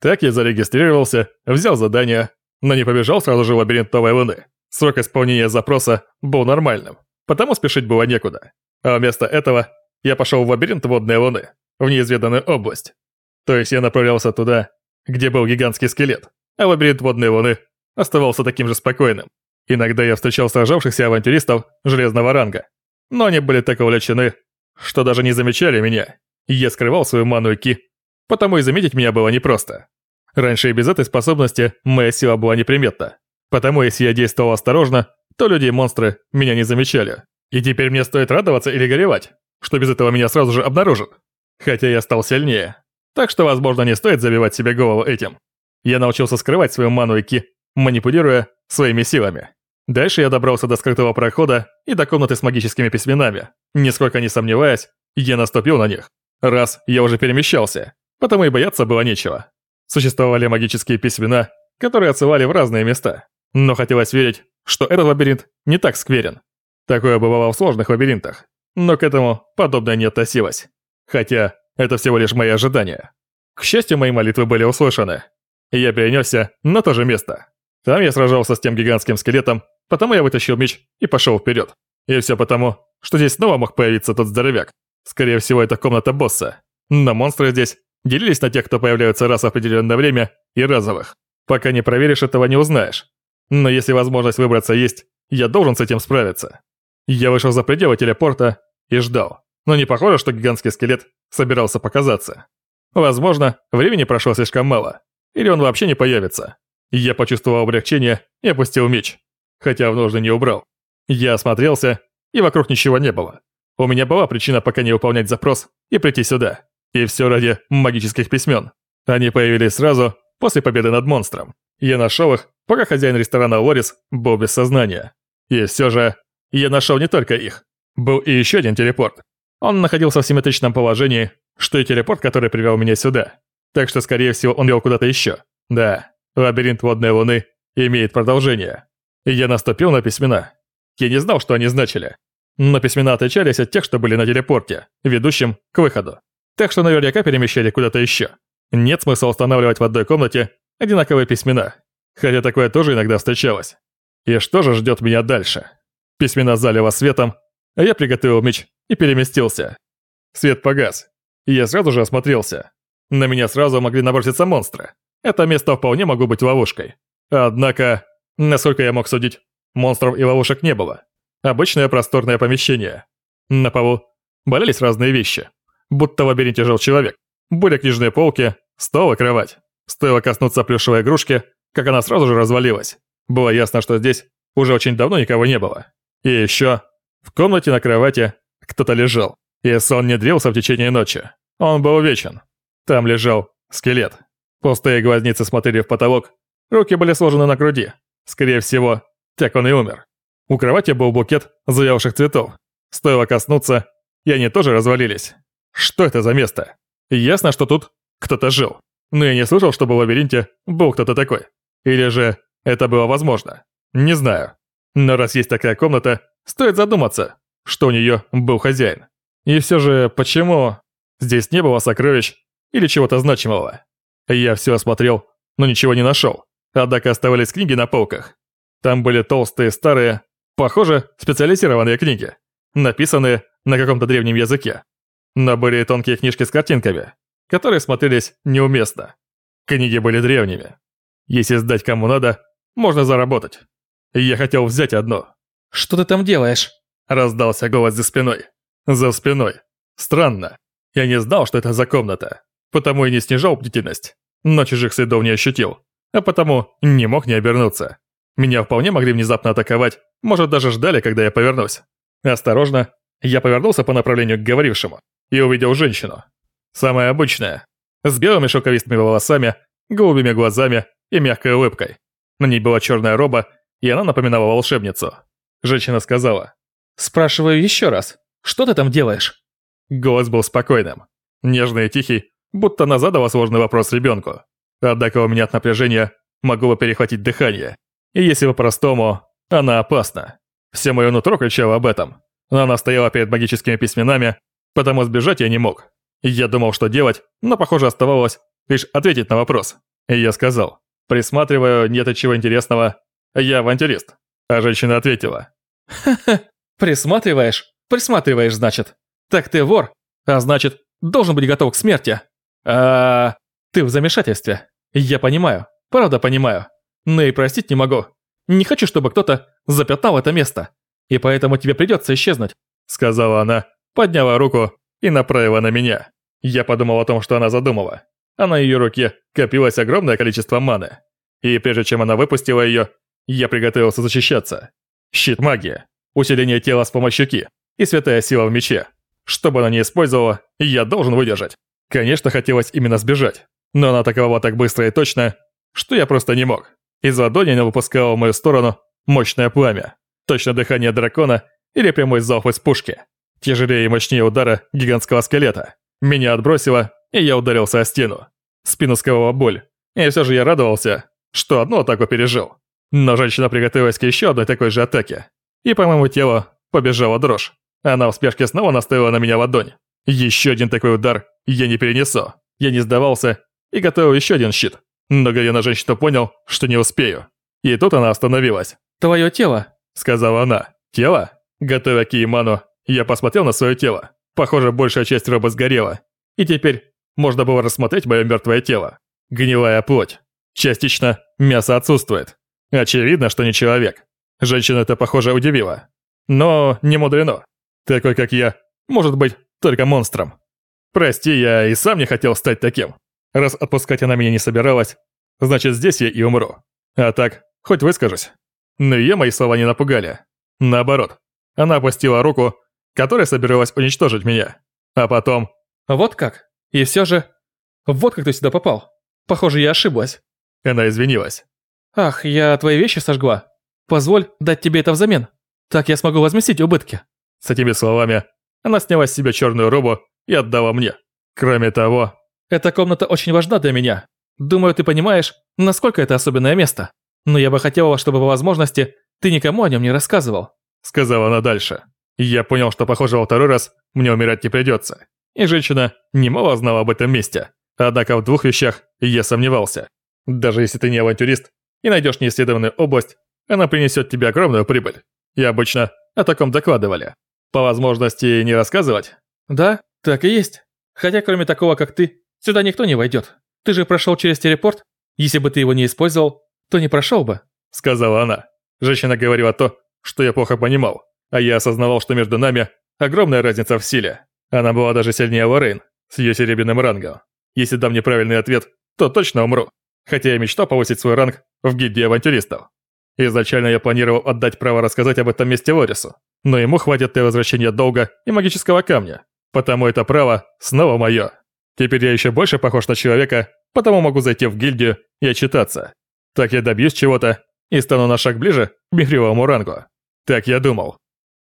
Так я зарегистрировался, взял задание, но не побежал сразу же в лабиринт Новой Луны. Срок исполнения запроса был нормальным, потому спешить было некуда. А вместо этого я пошел в лабиринт Водной Луны, в неизведанную область. То есть я направлялся туда, где был гигантский скелет, а лабиринт Водной Луны оставался таким же спокойным. Иногда я встречал сражавшихся авантюристов железного ранга, но они были так увлечены, что даже не замечали меня. Я скрывал свою ману и ки, потому и заметить меня было непросто. Раньше и без этой способности моя сила была неприметна. Потому если я действовал осторожно, то люди и монстры меня не замечали. И теперь мне стоит радоваться или горевать, что без этого меня сразу же обнаружат. Хотя я стал сильнее. Так что, возможно, не стоит забивать себе голову этим. Я научился скрывать свою ману и ки, манипулируя своими силами. Дальше я добрался до скрытого прохода и до комнаты с магическими письменами. Нисколько не сомневаясь, я наступил на них. Раз я уже перемещался, потому и бояться было нечего. Существовали магические письмена, которые отсылали в разные места. Но хотелось верить, что этот лабиринт не так скверен. Такое бывало в сложных лабиринтах. Но к этому подобное не относилось. Хотя это всего лишь мои ожидания. К счастью, мои молитвы были услышаны. И я перенесся на то же место. Там я сражался с тем гигантским скелетом, потому я вытащил меч и пошел вперед. И все потому, что здесь снова мог появиться тот здоровяк. Скорее всего, это комната босса. Но монстры здесь делились на тех, кто появляются раз в определенное время, и разовых. Пока не проверишь, этого не узнаешь. Но если возможность выбраться есть, я должен с этим справиться. Я вышел за пределы телепорта и ждал. Но не похоже, что гигантский скелет собирался показаться. Возможно, времени прошло слишком мало. Или он вообще не появится. Я почувствовал облегчение и опустил меч. Хотя в ножны не убрал. Я осмотрелся, и вокруг ничего не было. У меня была причина пока не выполнять запрос и прийти сюда. И все ради магических письмен. Они появились сразу после победы над монстром. Я нашел их, пока хозяин ресторана Лорис был без сознания. И все же, я нашел не только их. Был и еще один телепорт. Он находился в симметричном положении, что и телепорт, который привел меня сюда. Так что, скорее всего, он вел куда-то еще. Да, лабиринт водной луны имеет продолжение. Я наступил на письмена. Я не знал, что они значили. Но письмена отличались от тех, что были на телепорте, ведущем к выходу. Так что наверняка перемещали куда-то еще. Нет смысла устанавливать в одной комнате одинаковые письмена. Хотя такое тоже иногда встречалось. И что же ждет меня дальше? Письмена залило светом, а я приготовил меч и переместился. Свет погас, и я сразу же осмотрелся. На меня сразу могли наброситься монстры. Это место вполне могло быть ловушкой. Однако, насколько я мог судить, монстров и ловушек не было. Обычное просторное помещение. На полу валялись разные вещи. Будто в лабиринте жил человек. Были книжные полки, стол и кровать. Стоило коснуться плюшевой игрушки, как она сразу же развалилась. Было ясно, что здесь уже очень давно никого не было. И еще в комнате на кровати кто-то лежал. И сон не длился в течение ночи. Он был вечен. Там лежал скелет. Пустые глазницы смотрели в потолок. Руки были сложены на груди. Скорее всего, так он и умер. У кровати был букет завявших цветов. Стоило коснуться, и они тоже развалились. Что это за место? Ясно, что тут кто-то жил. Но я не слышал, чтобы в лабиринте был кто-то такой. Или же это было возможно. Не знаю. Но раз есть такая комната, стоит задуматься, что у нее был хозяин. И все же, почему здесь не было сокровищ или чего-то значимого? Я все осмотрел, но ничего не нашел. Однако оставались книги на полках. Там были толстые, старые, похоже, специализированные книги, написанные на каком-то древнем языке. Но были тонкие книжки с картинками, которые смотрелись неуместно. Книги были древними. Если сдать кому надо, можно заработать. Я хотел взять одну. «Что ты там делаешь?» Раздался голос за спиной. За спиной. Странно. Я не знал, что это за комната. Потому и не снижал бдительность. Но чужих следов не ощутил. А потому не мог не обернуться. Меня вполне могли внезапно атаковать. Может, даже ждали, когда я повернусь. Осторожно, я повернулся по направлению к говорившему и увидел женщину. Самая обычная. С белыми шелковистыми волосами, голубыми глазами и мягкой улыбкой. На ней была черная роба, и она напоминала волшебницу. Женщина сказала. «Спрашиваю еще раз, что ты там делаешь?» Голос был спокойным, нежный и тихий, будто она задала сложный вопрос ребенку. Однако у меня от напряжения могло перехватить дыхание. И если по-простому, она опасна. Все мое нутро кричало об этом. Она стояла перед магическими письменами, потому сбежать я не мог. Я думал, что делать, но, похоже, оставалось лишь ответить на вопрос. И я сказал, присматриваю, нет чего интересного. Я авантюрист. А женщина ответила. Ха-ха, присматриваешь? Присматриваешь, значит. Так ты вор, а значит, должен быть готов к смерти. А ты в замешательстве. Я понимаю, правда понимаю. Но и простить не могу. Не хочу, чтобы кто-то запятнал это место. И поэтому тебе придется исчезнуть», — сказала она, подняла руку и направила на меня. Я подумал о том, что она задумала. А на ее руке копилось огромное количество маны. И прежде чем она выпустила ее, я приготовился защищаться. Щит магии, усиление тела с помощью ки и святая сила в мече. Что бы она ни использовала, я должен выдержать. Конечно, хотелось именно сбежать, но она атаковала так быстро и точно, что я просто не мог. Из ладони она выпускала в мою сторону мощное пламя, точно дыхание дракона или прямой залп из пушки. Тяжелее и мощнее удара гигантского скелета. Меня отбросило, и я ударился о стену. Спину сковала боль. И все же я радовался, что одну атаку пережил. Но женщина приготовилась к еще одной такой же атаке. И по моему телу побежала дрожь. Она в спешке снова наставила на меня ладонь. Еще один такой удар я не перенесу. Я не сдавался и готовил еще один щит. Но глядя на женщину понял, что не успею. И тут она остановилась. «Твое тело», — сказала она. «Тело?» Готовя кииману, я посмотрел на свое тело. Похоже, большая часть роба сгорела. И теперь можно было рассмотреть мое мертвое тело. Гнилая плоть. Частично мясо отсутствует. Очевидно, что не человек. Женщина это, похоже, удивила. Но не мудрено. Такой, как я, может быть только монстром. Прости, я и сам не хотел стать таким. Раз отпускать она меня не собиралась, значит здесь я и умру. А так, хоть выскажусь. Но ее мои слова не напугали. Наоборот, она опустила руку, которая собиралась уничтожить меня. А потом... Вот как? И все же... Вот как ты сюда попал. Похоже, я ошиблась. Она извинилась. Ах, я твои вещи сожгла. Позволь дать тебе это взамен. Так я смогу возместить убытки. С этими словами она сняла с себя черную робу и отдала мне. Кроме того... Эта комната очень важна для меня. Думаю, ты понимаешь, насколько это особенное место. Но я бы хотела, чтобы по возможности ты никому о нем не рассказывал. Сказала она дальше. Я понял, что, похоже, во второй раз мне умирать не придется. И женщина немало знала об этом месте. Однако в двух вещах я сомневался. Даже если ты не авантюрист и найдешь неисследованную область, она принесет тебе огромную прибыль. И обычно о таком докладывали. По возможности не рассказывать? Да, так и есть. Хотя кроме такого, как ты, сюда никто не войдет. Ты же прошел через телепорт. Если бы ты его не использовал, то не прошел бы. Сказала она. Женщина говорила то, что я плохо понимал. А я осознавал, что между нами огромная разница в силе. Она была даже сильнее Лоррейн с ее серебряным рангом. Если дам неправильный ответ, то точно умру. Хотя я мечтал повысить свой ранг в гильдии авантюристов. Изначально я планировал отдать право рассказать об этом месте Лорису, но ему хватит для возвращения долга и магического камня, потому это право снова мое. Теперь я еще больше похож на человека, потому могу зайти в гильдию и отчитаться. Так я добьюсь чего-то и стану на шаг ближе к мифриловому рангу. Так я думал.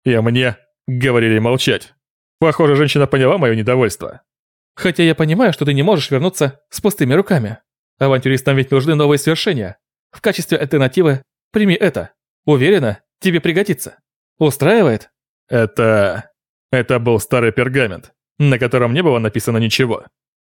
И мне говорили молчать. Похоже, женщина поняла мое недовольство. Хотя я понимаю, что ты не можешь вернуться с пустыми руками. Авантюристам ведь нужны новые свершения. В качестве альтернативы Прими это. Уверена, тебе пригодится. Устраивает? Это... Это был старый пергамент, на котором не было написано ничего.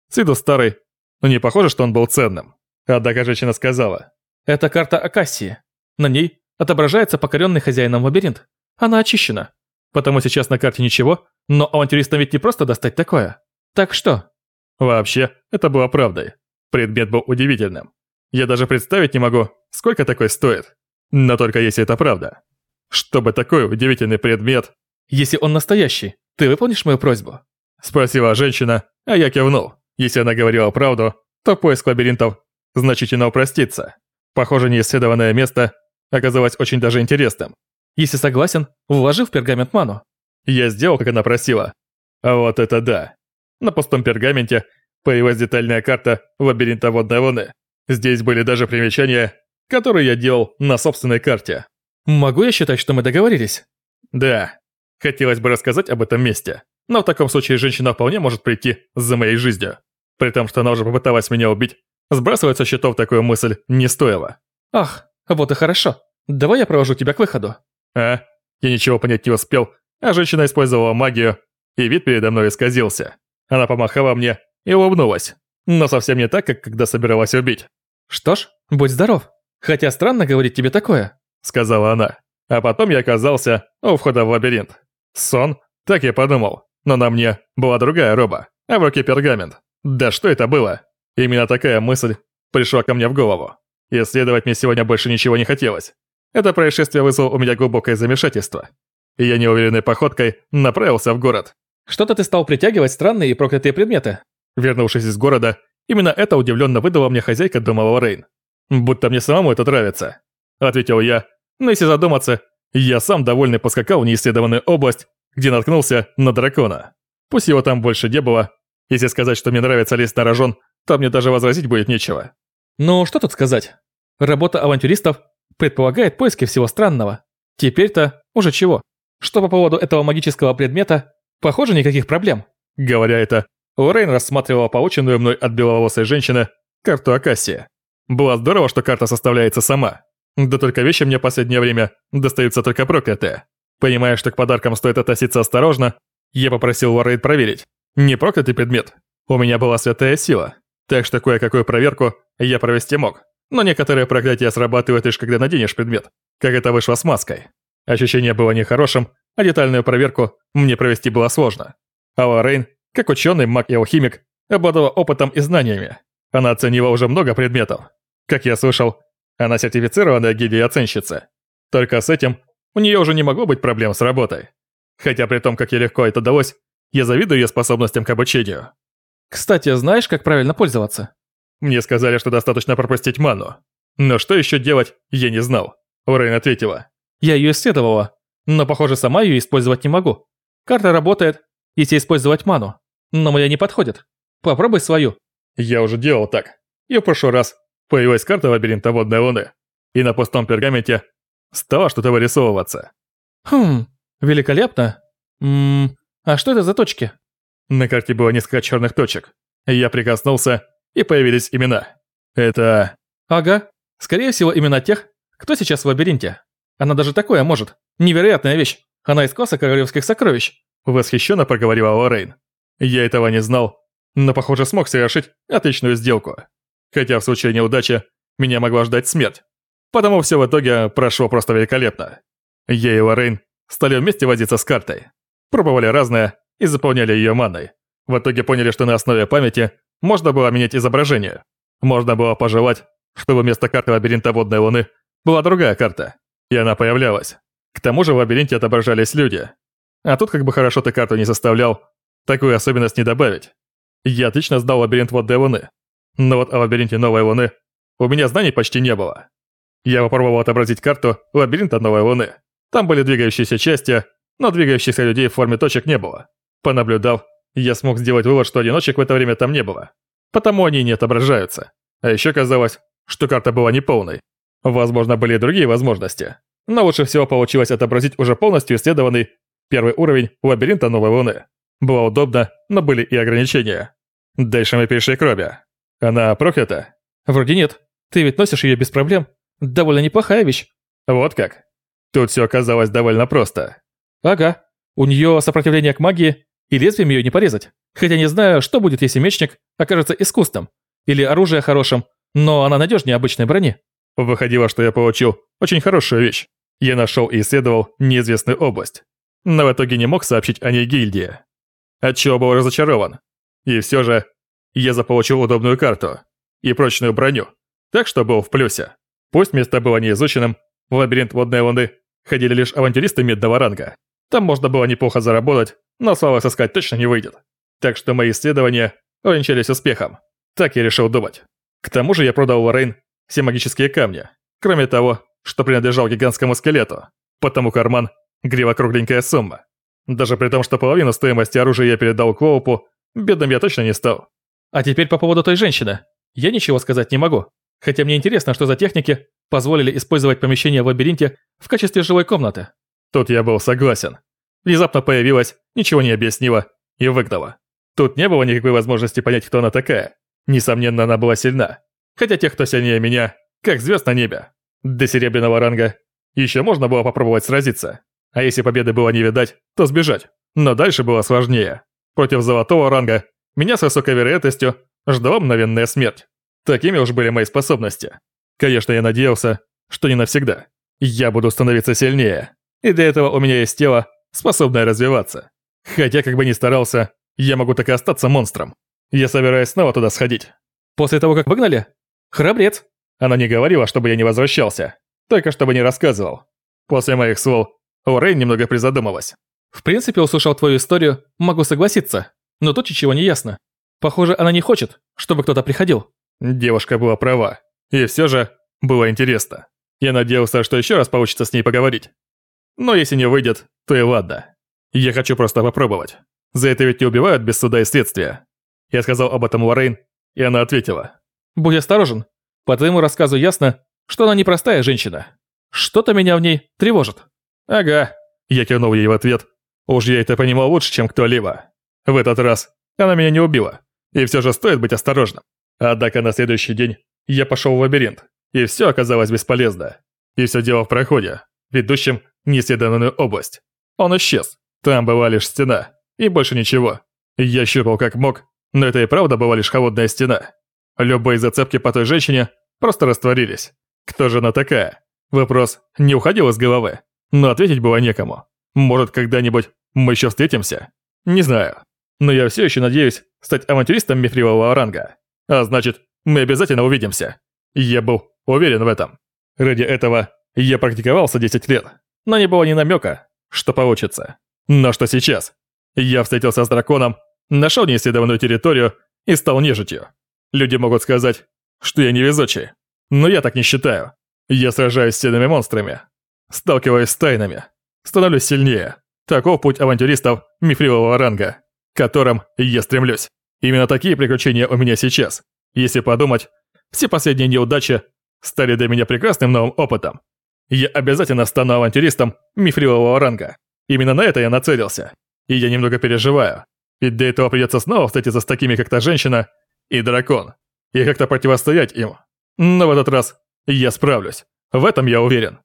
С виду старый, но не похоже, что он был ценным. Однако женщина сказала. Это карта Акасии. На ней отображается покоренный хозяином лабиринт. Она очищена. Потому сейчас на карте ничего, но авантюристам ведь не просто достать такое. Так что? Вообще, это было правдой. Предмет был удивительным. Я даже представить не могу, сколько такой стоит. Но только если это правда. Чтобы такой удивительный предмет... Если он настоящий, ты выполнишь мою просьбу? Спросила женщина, а я кивнул. Если она говорила правду, то поиск лабиринтов значительно упростится. Похоже, неисследованное место оказалось очень даже интересным. Если согласен, вложи в пергамент ману. Я сделал, как она просила. А вот это да. На пустом пергаменте появилась детальная карта лабиринта водной луны. Здесь были даже примечания который я делал на собственной карте. Могу я считать, что мы договорились? Да. Хотелось бы рассказать об этом месте, но в таком случае женщина вполне может прийти за моей жизнью. При том, что она уже попыталась меня убить, сбрасывать со счетов такую мысль не стоило. Ах, вот и хорошо. Давай я провожу тебя к выходу. А? Я ничего понять не успел, а женщина использовала магию, и вид передо мной исказился. Она помахала мне и улыбнулась, но совсем не так, как когда собиралась убить. Что ж, будь здоров. Хотя странно говорить тебе такое, сказала она. А потом я оказался у входа в лабиринт. Сон? Так я подумал. Но на мне была другая роба, а в руке пергамент. Да что это было? Именно такая мысль пришла ко мне в голову. Исследовать мне сегодня больше ничего не хотелось. Это происшествие вызвало у меня глубокое замешательство. И я неуверенной походкой направился в город. Что-то ты стал притягивать странные и проклятые предметы. Вернувшись из города, именно это удивленно выдала мне хозяйка дома Лорейн. «Будто мне самому это нравится», — ответил я. Но если задуматься, я сам довольный поскакал в неисследованную область, где наткнулся на дракона. Пусть его там больше не было. Если сказать, что мне нравится лезть на рожон, то мне даже возразить будет нечего. Ну, что тут сказать? Работа авантюристов предполагает поиски всего странного. Теперь-то уже чего? Что по поводу этого магического предмета? Похоже, никаких проблем. Говоря это, Лорейн рассматривала полученную мной от беловолосой женщины карту Акасия. Было здорово, что карта составляется сама. Да только вещи мне последнее время достаются только проклятые. Понимая, что к подаркам стоит относиться осторожно, я попросил Лорейн проверить. Не проклятый предмет. У меня была святая сила. Так что кое-какую проверку я провести мог. Но некоторые проклятия срабатывают лишь когда наденешь предмет, как это вышло с маской. Ощущение было нехорошим, а детальную проверку мне провести было сложно. А Лоррейн, как ученый, маг и алхимик, обладала опытом и знаниями. Она оценила уже много предметов. Как я слышал, она сертифицированная гильдия оценщица. Только с этим у нее уже не могло быть проблем с работой. Хотя при том, как ей легко это далось, я завидую ее способностям к обучению. Кстати, знаешь, как правильно пользоваться? Мне сказали, что достаточно пропустить ману. Но что еще делать, я не знал. Урейн ответила. Я ее исследовала, но, похоже, сама ее использовать не могу. Карта работает, если использовать ману, но моя не подходит. Попробуй свою. Я уже делал так. И в прошлый раз появилась карта лабиринта водной луны, и на пустом пергаменте стало что-то вырисовываться. Хм, великолепно. Ммм, а что это за точки? На карте было несколько черных точек. Я прикоснулся, и появились имена. Это... Ага, скорее всего имена тех, кто сейчас в лабиринте. Она даже такое может. Невероятная вещь. Она из класса королевских сокровищ. Восхищенно проговорила Лоррейн. Я этого не знал, но, похоже, смог совершить отличную сделку. Хотя в случае неудачи меня могла ждать смерть. Потому все в итоге прошло просто великолепно. Я и Лоррейн стали вместе возиться с картой. Пробовали разное и заполняли ее маной. В итоге поняли, что на основе памяти можно было менять изображение. Можно было пожелать, чтобы вместо карты лабиринта водной луны была другая карта, и она появлялась. К тому же в лабиринте отображались люди. А тут как бы хорошо ты карту не составлял, такую особенность не добавить. Я отлично знал лабиринт водной луны. Но вот о лабиринте новой луны у меня знаний почти не было. Я попробовал отобразить карту лабиринта новой луны. Там были двигающиеся части, но двигающихся людей в форме точек не было. Понаблюдав, я смог сделать вывод, что одиночек в это время там не было. Потому они не отображаются. А еще казалось, что карта была неполной. Возможно, были и другие возможности. Но лучше всего получилось отобразить уже полностью исследованный первый уровень лабиринта Новой Луны. Было удобно, но были и ограничения. Дальше мы перешли к Робе. Она проклята? Вроде нет. Ты ведь носишь ее без проблем. Довольно неплохая вещь. Вот как. Тут все оказалось довольно просто. Ага. У нее сопротивление к магии, и лезвием ее не порезать. Хотя не знаю, что будет, если мечник окажется искусством или оружие хорошим, но она надежнее обычной брони. Выходило, что я получил очень хорошую вещь. Я нашел и исследовал неизвестную область. Но в итоге не мог сообщить о ней гильдии. Отчего был разочарован. И все же, я заполучил удобную карту и прочную броню, так что был в плюсе. Пусть место было неизученным, в лабиринт водной луны ходили лишь авантюристы медного ранга. Там можно было неплохо заработать, но славы сыскать точно не выйдет. Так что мои исследования увенчались успехом. Так я решил думать. К тому же я продал Лоррейн все магические камни, кроме того, что принадлежал гигантскому скелету. Потому карман – грива кругленькая сумма. Даже при том, что половину стоимости оружия я передал Клоупу, бедным я точно не стал. А теперь по поводу той женщины. Я ничего сказать не могу. Хотя мне интересно, что за техники позволили использовать помещение в лабиринте в качестве жилой комнаты. Тут я был согласен. Внезапно появилась, ничего не объяснила и выгнала. Тут не было никакой возможности понять, кто она такая. Несомненно, она была сильна. Хотя тех, кто сильнее меня, как звезд на небе. До серебряного ранга еще можно было попробовать сразиться. А если победы было не видать, то сбежать. Но дальше было сложнее. Против золотого ранга меня с высокой вероятностью ждала мгновенная смерть. Такими уж были мои способности. Конечно, я надеялся, что не навсегда. Я буду становиться сильнее. И для этого у меня есть тело, способное развиваться. Хотя, как бы ни старался, я могу так и остаться монстром. Я собираюсь снова туда сходить. После того, как выгнали? Храбрец. Она не говорила, чтобы я не возвращался. Только чтобы не рассказывал. После моих слов Орейн немного призадумалась. В принципе, услышал твою историю, могу согласиться. Но тут ничего не ясно. Похоже, она не хочет, чтобы кто-то приходил. Девушка была права. И все же было интересно. Я надеялся, что еще раз получится с ней поговорить. Но если не выйдет, то и ладно. Я хочу просто попробовать. За это ведь не убивают без суда и следствия. Я сказал об этом Лоррейн, и она ответила. «Будь осторожен. По твоему рассказу ясно, что она непростая женщина. Что-то меня в ней тревожит». «Ага». Я кивнул ей в ответ. Уж я это понимал лучше, чем кто-либо. В этот раз она меня не убила. И все же стоит быть осторожным. Однако на следующий день я пошел в лабиринт, и все оказалось бесполезно. И все дело в проходе, ведущем в неисследованную область. Он исчез. Там была лишь стена, и больше ничего. Я щупал как мог, но это и правда была лишь холодная стена. Любые зацепки по той женщине просто растворились. Кто же она такая? Вопрос не уходил из головы, но ответить было некому. Может, когда-нибудь мы еще встретимся? Не знаю. Но я все еще надеюсь стать авантюристом мифрилового ранга. А значит, мы обязательно увидимся. Я был уверен в этом. Ради этого я практиковался 10 лет, но не было ни намека, что получится. Но что сейчас? Я встретился с драконом, нашел неисследованную территорию и стал нежитью. Люди могут сказать, что я невезучий, но я так не считаю. Я сражаюсь с сильными монстрами, сталкиваюсь с тайнами, становлюсь сильнее. Таков путь авантюристов мифрилового ранга, к которым я стремлюсь. Именно такие приключения у меня сейчас. Если подумать, все последние неудачи стали для меня прекрасным новым опытом. Я обязательно стану авантюристом мифрилового ранга. Именно на это я нацелился. И я немного переживаю. Ведь для этого придется снова встретиться с такими, как та женщина и дракон. И как-то противостоять им. Но в этот раз я справлюсь. В этом я уверен.